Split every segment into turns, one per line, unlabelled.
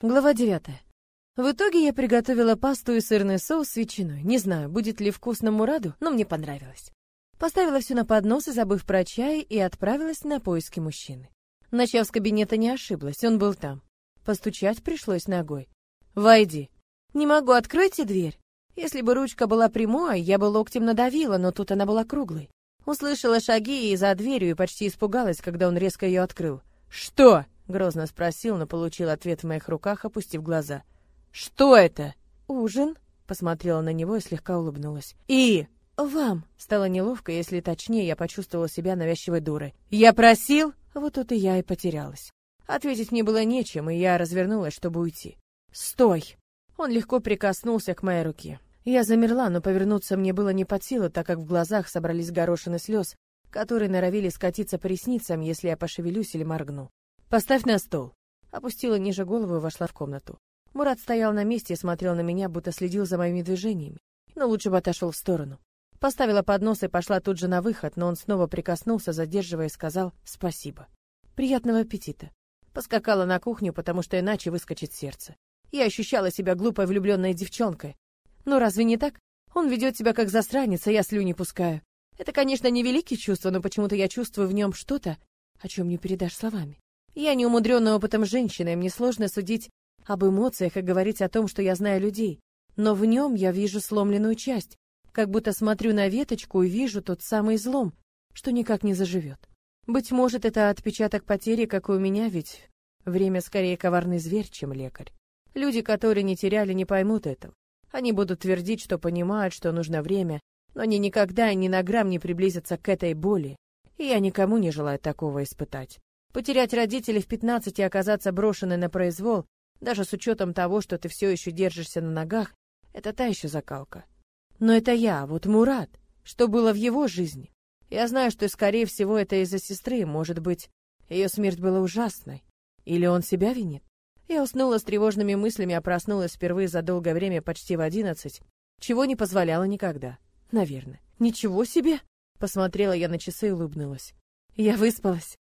Глава 9. В итоге я приготовила пасту и сырный соус с ветчиной. Не знаю, будет ли вкусно Мураду, но мне понравилось. Поставила все на поднос и, забыв про чай, и отправилась на поиски мужчины. Начав с кабинета, не ошиблась, он был там. Постучать пришлось ногой. «Войди». «Не могу, откройте дверь». Если бы ручка была прямой, я бы локтем надавила, но тут она была круглой. Услышала шаги и за дверью и почти испугалась, когда он резко ее открыл. «Что?» Грозно спросил, но получил ответ в моих руках, опустив глаза. «Что это?» «Ужин», — посмотрела на него и слегка улыбнулась. «И?» «Вам». Стало неловко, если точнее, я почувствовала себя навязчивой дурой. «Я просил?» Вот тут и я и потерялась. Ответить мне было нечем, и я развернулась, чтобы уйти. «Стой!» Он легко прикоснулся к моей руке. Я замерла, но повернуться мне было не под силу, так как в глазах собрались горошины слез, которые норовили скатиться по ресницам, если я пошевелюсь или моргну. Поставь на стол. Опустила ниже голову и вошла в комнату. Мурат стоял на месте и смотрел на меня, будто следил за моими движениями. Но лучше бы отошел в сторону. Поставила поднос и пошла тут же на выход, но он снова прикоснулся, задерживая, и сказал «спасибо». «Приятного аппетита». Поскакала на кухню, потому что иначе выскочит сердце. Я ощущала себя глупой влюбленной девчонкой. Ну разве не так? Он ведет себя как засранец, а я слюни пускаю. Это, конечно, не великие чувства, но почему-то я чувствую в нем что-то, о чем не передашь словами. Я не умудренная опытом женщина, и мне сложно судить об эмоциях и говорить о том, что я знаю людей. Но в нем я вижу сломленную часть, как будто смотрю на веточку и вижу тот самый излом, что никак не заживет. Быть может, это отпечаток потери, как и у меня, ведь время скорее коварный зверь, чем лекарь. Люди, которые не теряли, не поймут этого. Они будут твердить, что понимают, что нужно время, но они никогда ни на грамм не приблизятся к этой боли, и я никому не желаю такого испытать. Потерять родителей в 15 и оказаться брошенной на произвол, даже с учетом того, что ты все еще держишься на ногах, это та еще закалка. Но это я, вот Мурат. Что было в его жизни? Я знаю, что, скорее всего, это из-за сестры. Может быть, ее смерть была ужасной. Или он себя винит? Я уснула с тревожными мыслями, а проснулась впервые за долгое время почти в одиннадцать, чего не позволяла никогда. Наверное. Ничего себе! Посмотрела я на часы и улыбнулась. Я выспалась.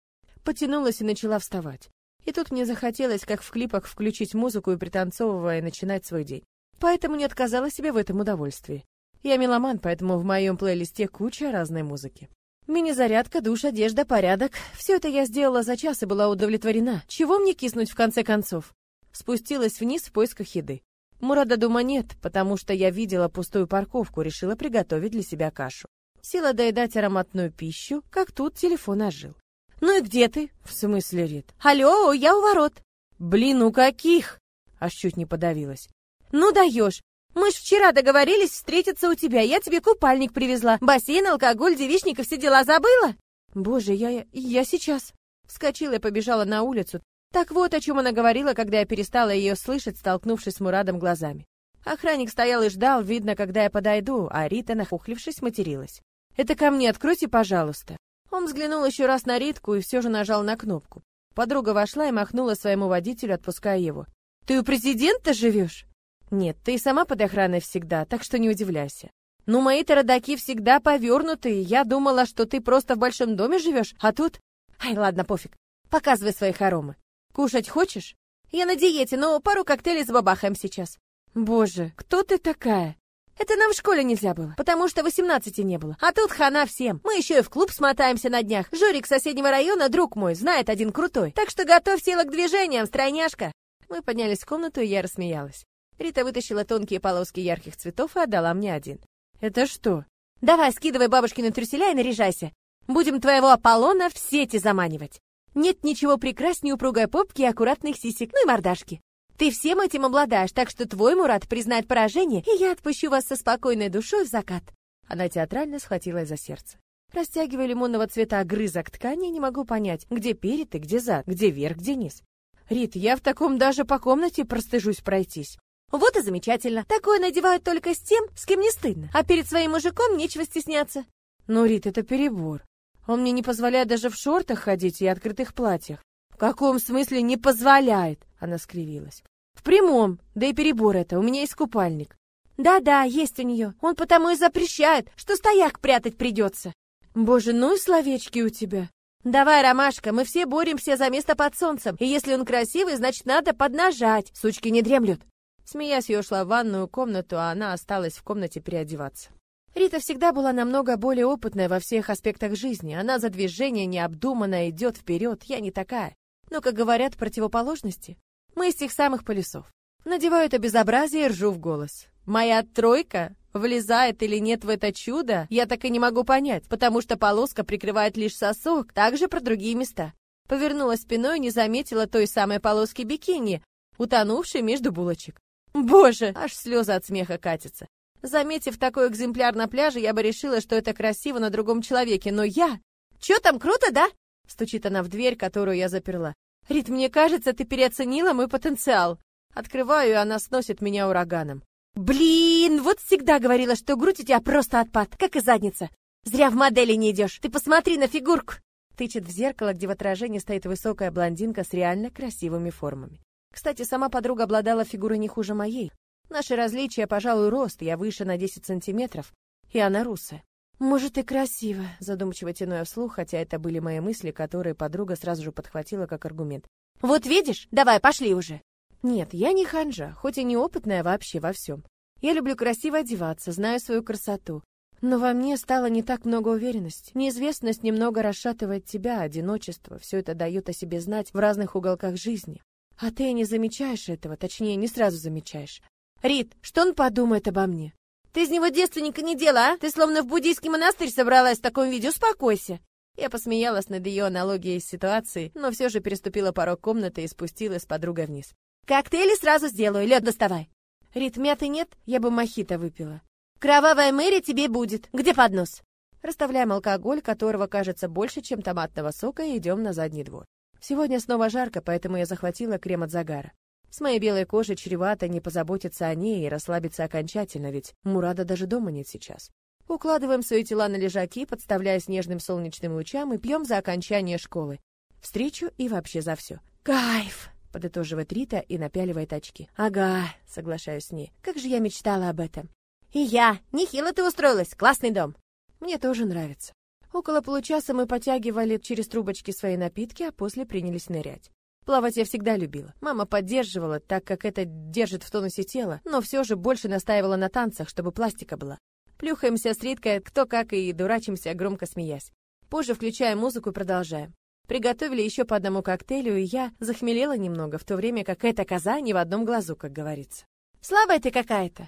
Потянулась и начала вставать. И тут мне захотелось, как в клипах, включить музыку и пританцовывая начинать свой день. Поэтому не отказала себе в этом удовольствии. Я меломан, поэтому в моем плейлисте куча разной музыки. Мини-зарядка, душ, одежда, порядок. Все это я сделала за час и была удовлетворена. Чего мне киснуть в конце концов? Спустилась вниз в поисках еды. Мурада дома нет, потому что я видела пустую парковку, решила приготовить для себя кашу. Села доедать ароматную пищу, как тут телефон ожил. «Ну и где ты?» «В смысле, Рит?» «Алло, я у ворот». «Блин, у каких?» Аж чуть не подавилась. «Ну даешь. Мы ж вчера договорились встретиться у тебя. Я тебе купальник привезла. Бассейн, алкоголь, девичник и все дела забыла?» «Боже, я... я сейчас...» Вскочила и побежала на улицу. Так вот, о чем она говорила, когда я перестала ее слышать, столкнувшись с Мурадом глазами. Охранник стоял и ждал, видно, когда я подойду, а Рита, нахухлившись, материлась. «Это ко мне, откройте, пожалуйста». Он взглянул еще раз на Ритку и все же нажал на кнопку. Подруга вошла и махнула своему водителю, отпуская его. «Ты у президента живешь?» «Нет, ты и сама под охраной всегда, так что не удивляйся». «Ну, мои-то родаки всегда повернутые. Я думала, что ты просто в большом доме живешь, а тут...» «Ай, ладно, пофиг. Показывай свои хоромы. Кушать хочешь?» «Я на диете, но пару коктейлей забабахаем сейчас». «Боже, кто ты такая?» Это нам в школе нельзя было, потому что 18 не было. А тут хана всем. Мы еще и в клуб смотаемся на днях. Жорик соседнего района, друг мой, знает один крутой. Так что готовь тело к движениям, стройняшка. Мы поднялись в комнату, и я рассмеялась. Рита вытащила тонкие полоски ярких цветов и отдала мне один. «Это что?» «Давай, скидывай бабушкины трюселя и наряжайся. Будем твоего Аполлона в сети заманивать. Нет ничего прекраснее упругой попки и аккуратных сисек, ну и мордашки. Ты всем этим обладаешь, так что твой Мурат признает поражение, и я отпущу вас со спокойной душой в закат». Она театрально схватилась за сердце. Растягивая лимонного цвета огрызок ткани, не могу понять, где перед и где зад, где верх, где низ. Рит, я в таком даже по комнате простыжусь пройтись. Вот и замечательно. Такое надевают только с тем, с кем не стыдно. А перед своим мужиком нечего стесняться. Ну, Рит, это перебор. Он мне не позволяет даже в шортах ходить и открытых платьях. В каком смысле не позволяет? Она скривилась. Прямом, да и перебор это, у меня есть купальник. Да-да, есть у нее. Он потому и запрещает, что стояк прятать придется. Боже, ну и словечки у тебя. Давай, Ромашка, мы все боремся за место под солнцем. И если он красивый, значит, надо поднажать. Сучки не дремлют. Смеясь, я ушла в ванную комнату, а она осталась в комнате переодеваться. Рита всегда была намного более опытная во всех аспектах жизни. Она за движение необдуманно идет вперед. Я не такая. Но, как говорят противоположности, мы из тех самых полюсов. Надеваю это безобразие и ржу в голос. Моя тройка влезает или нет в это чудо, я так и не могу понять, потому что полоска прикрывает лишь сосок, также про другие места. Повернулась спиной и не заметила той самой полоски бикини, утонувшей между булочек. Боже, аж слезы от смеха катятся. Заметив такой экземпляр на пляже, я бы решила, что это красиво на другом человеке, но я... Чё там, круто, да? Стучит она в дверь, которую я заперла. Рит, мне кажется, ты переоценила мой потенциал. Открываю, и она сносит меня ураганом. Блин, вот всегда говорила, что грудь у тебя просто отпад, как и задница. Зря в модели не идешь. Ты посмотри на фигурку. Тычет в зеркало, где в отражении стоит высокая блондинка с реально красивыми формами. Кстати, сама подруга обладала фигурой не хуже моей. Наши различия, пожалуй, рост, я выше на 10 сантиметров, и она русая. «Может, и красиво», — задумчиво тяну я вслух, хотя это были мои мысли, которые подруга сразу же подхватила как аргумент. «Вот видишь? Давай, пошли уже!» Нет, я не ханжа, хоть и неопытная вообще во всем. Я люблю красиво одеваться, знаю свою красоту. Но во мне стало не так много уверенности. Неизвестность немного расшатывает тебя, одиночество, все это дает о себе знать в разных уголках жизни. А ты не замечаешь этого, точнее, не сразу замечаешь. Рит, что он подумает обо мне? Ты из него девственника не дела, а? Ты словно в буддийский монастырь собралась в таком виде, успокойся. Я посмеялась над ее аналогией ситуации, но все же переступила порог комнаты и спустилась с подругой вниз. Коктейли сразу сделаю, лед доставай. Рит, мяты нет? Я бы мохито выпила. Кровавая Мэри тебе будет. Где поднос? Расставляем алкоголь, которого кажется больше, чем томатного сока, и идем на задний двор. Сегодня снова жарко, поэтому я захватила крем от загара. С моей белой кожей чревато не позаботиться о ней и расслабиться окончательно, ведь Мурада даже дома нет сейчас. Укладываем свои тела на лежаки, подставляя снежным солнечным лучам и пьем за окончание школы. Встречу и вообще за все. Кайф! подытоживает Рита и напяливает очки. Ага, соглашаюсь с ней. Как же я мечтала об этом. И я. Нехило ты устроилась. Классный дом. Мне тоже нравится. Около получаса мы потягивали через трубочки свои напитки, а после принялись нырять. Плавать я всегда любила. Мама поддерживала, так как это держит в тонусе тело, но все же больше настаивала на танцах, чтобы пластика была. Плюхаемся с Риткой кто как и дурачимся, громко смеясь. Позже включаем музыку и продолжаем. Приготовили еще по одному коктейлю, и я захмелела немного, в то время как эта коза не в одном глазу, как говорится. «Слабая ты какая-то!»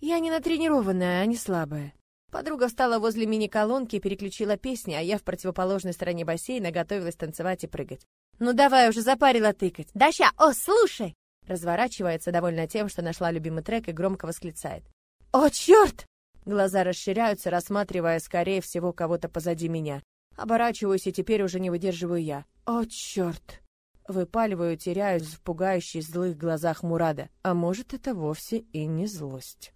«Я не натренированная, а не слабая». Подруга встала возле мини-колонки и переключила песни, а я в противоположной стороне бассейна готовилась танцевать и прыгать. Ну давай уже запарила тыкать. Да ща, о, слушай! Разворачивается, довольна тем, что нашла любимый трек и громко восклицает. О, черт! Глаза расширяются, рассматривая, скорее всего, кого-то позади меня. Оборачиваюсь, и теперь уже не выдерживаю я. О, черт! Выпаливаю, теряюсь в пугающих злых глазах Мурада. А может, это вовсе и не злость.